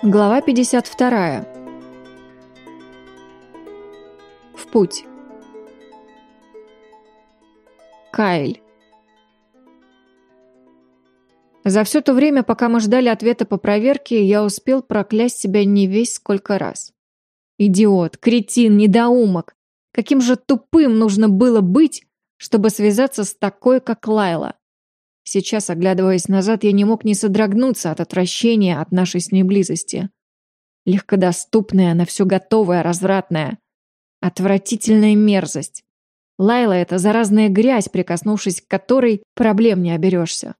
Глава 52. В путь. Кайль. За все то время, пока мы ждали ответа по проверке, я успел проклясть себя не весь сколько раз. Идиот, кретин, недоумок. Каким же тупым нужно было быть, чтобы связаться с такой, как Лайла. Сейчас, оглядываясь назад, я не мог не содрогнуться от отвращения от нашей с ней близости. Легкодоступная, на все готовая, развратная. Отвратительная мерзость. Лайла — это заразная грязь, прикоснувшись к которой проблем не оберешься.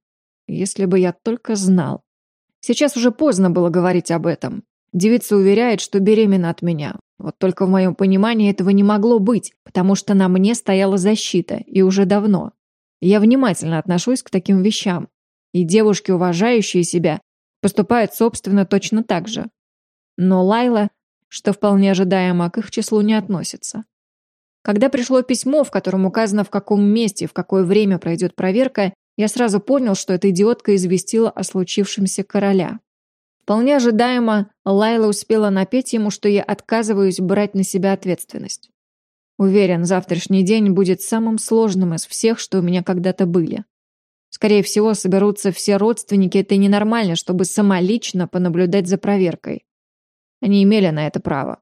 Если бы я только знал. Сейчас уже поздно было говорить об этом. Девица уверяет, что беременна от меня. Вот только в моем понимании этого не могло быть, потому что на мне стояла защита, и уже давно. Я внимательно отношусь к таким вещам. И девушки, уважающие себя, поступают, собственно, точно так же. Но Лайла, что вполне ожидаемо, к их числу не относится. Когда пришло письмо, в котором указано, в каком месте и в какое время пройдет проверка, я сразу понял, что эта идиотка известила о случившемся короля. Вполне ожидаемо, Лайла успела напеть ему, что я отказываюсь брать на себя ответственность. Уверен, завтрашний день будет самым сложным из всех, что у меня когда-то были. Скорее всего, соберутся все родственники этой ненормальной, чтобы самолично понаблюдать за проверкой. Они имели на это право.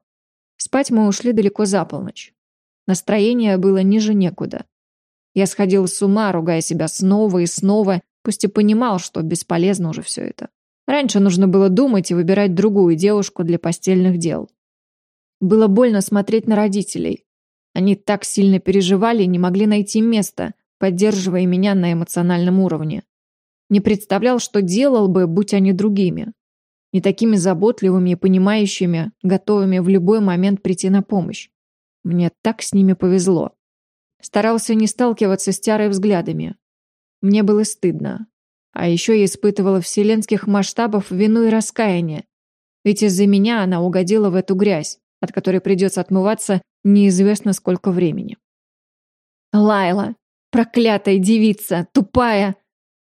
Спать мы ушли далеко за полночь. Настроение было ниже некуда. Я сходил с ума, ругая себя снова и снова, пусть и понимал, что бесполезно уже все это. Раньше нужно было думать и выбирать другую девушку для постельных дел. Было больно смотреть на родителей. Они так сильно переживали и не могли найти места, поддерживая меня на эмоциональном уровне. Не представлял, что делал бы, будь они другими. Не такими заботливыми и понимающими, готовыми в любой момент прийти на помощь. Мне так с ними повезло. Старался не сталкиваться с Тярой взглядами. Мне было стыдно. А еще я испытывала вселенских масштабов вину и раскаяние. Ведь из-за меня она угодила в эту грязь, от которой придется отмываться неизвестно сколько времени. Лайла, проклятая девица, тупая.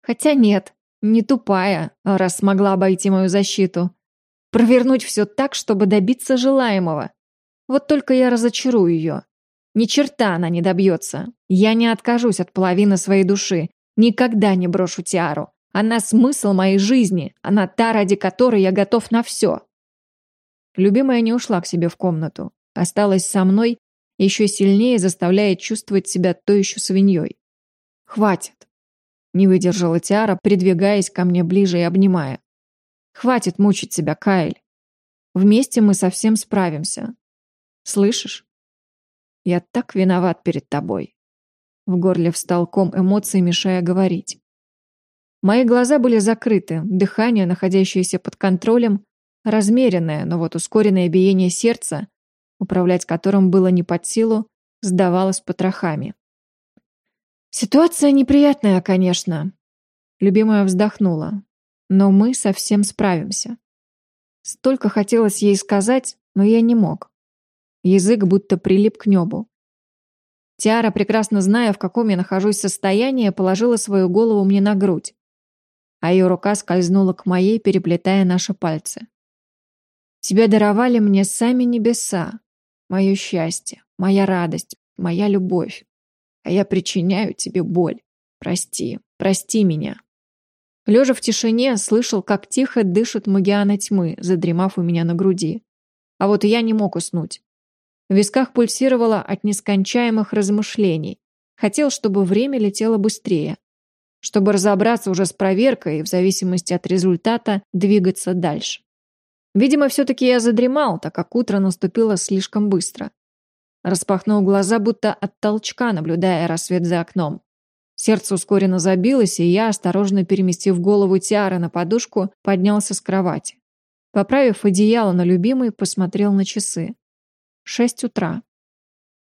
Хотя нет, не тупая, раз смогла обойти мою защиту. Провернуть все так, чтобы добиться желаемого. Вот только я разочарую ее. Ни черта она не добьется. Я не откажусь от половины своей души, Никогда не брошу Тиару. Она смысл моей жизни. Она та, ради которой я готов на все. Любимая не ушла к себе в комнату. Осталась со мной, еще сильнее заставляя чувствовать себя то еще свиньей. «Хватит!» Не выдержала Тиара, придвигаясь ко мне ближе и обнимая. «Хватит мучить себя, Кайль. Вместе мы совсем справимся. Слышишь? Я так виноват перед тобой. В горле встал ком эмоций, мешая говорить. Мои глаза были закрыты, дыхание, находящееся под контролем, размеренное, но вот ускоренное биение сердца, управлять которым было не под силу, сдавалось потрохами. «Ситуация неприятная, конечно», — любимая вздохнула, «но мы совсем справимся». Столько хотелось ей сказать, но я не мог. Язык будто прилип к небу. Тиара, прекрасно зная, в каком я нахожусь состоянии, положила свою голову мне на грудь, а ее рука скользнула к моей, переплетая наши пальцы. Тебя даровали мне сами небеса, мое счастье, моя радость, моя любовь, а я причиняю тебе боль. Прости, прости меня. Лежа в тишине, слышал, как тихо дышит Магиана тьмы, задремав у меня на груди. А вот я не мог уснуть. В висках пульсировало от нескончаемых размышлений. Хотел, чтобы время летело быстрее. Чтобы разобраться уже с проверкой и, в зависимости от результата, двигаться дальше. Видимо, все-таки я задремал, так как утро наступило слишком быстро. Распахнул глаза, будто от толчка, наблюдая рассвет за окном. Сердце ускоренно забилось, и я, осторожно переместив голову Тиары на подушку, поднялся с кровати. Поправив одеяло на любимый, посмотрел на часы. Шесть утра.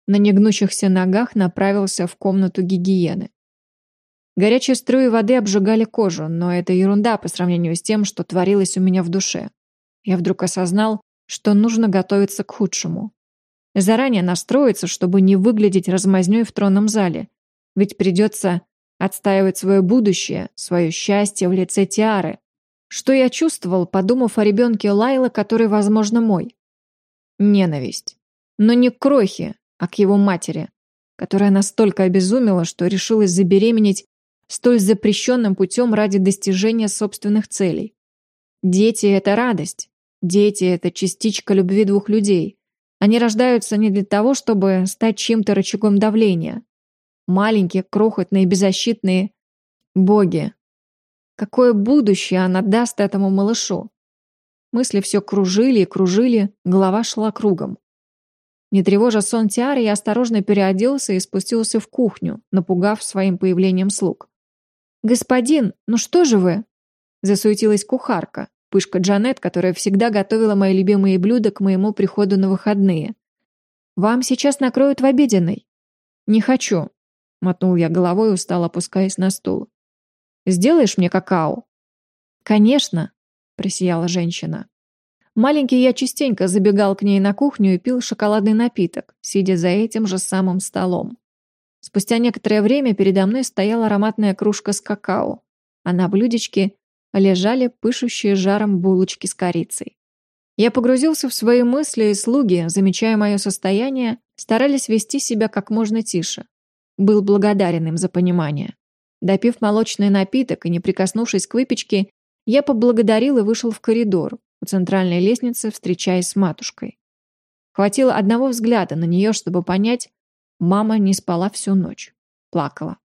На негнущихся ногах направился в комнату гигиены. Горячие струи воды обжигали кожу, но это ерунда по сравнению с тем, что творилось у меня в душе. Я вдруг осознал, что нужно готовиться к худшему. Заранее настроиться, чтобы не выглядеть размазнёй в тронном зале. Ведь придется отстаивать свое будущее, свое счастье в лице Тиары. Что я чувствовал, подумав о ребенке Лайлы, который, возможно, мой? Ненависть. Но не к Крохе, а к его матери, которая настолько обезумела, что решилась забеременеть столь запрещенным путем ради достижения собственных целей. Дети – это радость. Дети – это частичка любви двух людей. Они рождаются не для того, чтобы стать чем-то рычагом давления. Маленькие, крохотные, беззащитные боги. Какое будущее она даст этому малышу? Мысли все кружили и кружили, голова шла кругом. Не тревожа сон Тиары, я осторожно переоделся и спустился в кухню, напугав своим появлением слуг. «Господин, ну что же вы?» Засуетилась кухарка, пышка Джанет, которая всегда готовила мои любимые блюда к моему приходу на выходные. «Вам сейчас накроют в обеденной». «Не хочу», — мотнул я головой, устал опускаясь на стул. «Сделаешь мне какао?» «Конечно», — просияла женщина. Маленький я частенько забегал к ней на кухню и пил шоколадный напиток, сидя за этим же самым столом. Спустя некоторое время передо мной стояла ароматная кружка с какао, а на блюдечке лежали пышущие жаром булочки с корицей. Я погрузился в свои мысли, и слуги, замечая мое состояние, старались вести себя как можно тише. Был благодарен им за понимание. Допив молочный напиток и не прикоснувшись к выпечке, я поблагодарил и вышел в коридор, у центральной лестницы, встречаясь с матушкой. Хватило одного взгляда на нее, чтобы понять, мама не спала всю ночь. Плакала.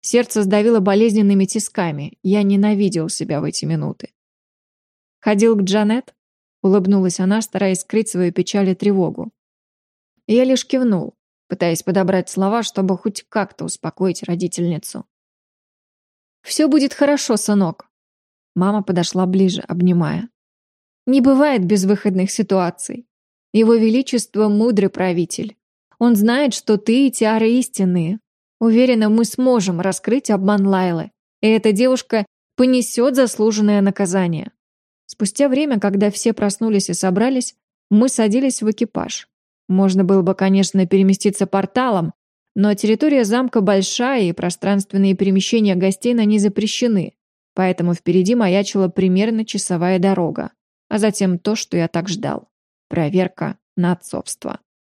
Сердце сдавило болезненными тисками. Я ненавидел себя в эти минуты. «Ходил к Джанет?» — улыбнулась она, стараясь скрыть свою печаль и тревогу. Я лишь кивнул, пытаясь подобрать слова, чтобы хоть как-то успокоить родительницу. «Все будет хорошо, сынок». Мама подошла ближе, обнимая. «Не бывает безвыходных ситуаций. Его Величество – мудрый правитель. Он знает, что ты и Тиара истинные, Уверена, мы сможем раскрыть обман Лайлы, и эта девушка понесет заслуженное наказание. Спустя время, когда все проснулись и собрались, мы садились в экипаж. Можно было бы, конечно, переместиться порталом, но территория замка большая, и пространственные перемещения гостей на ней запрещены, поэтому впереди маячила примерно часовая дорога, а затем то, что я так ждал – проверка на отцовство.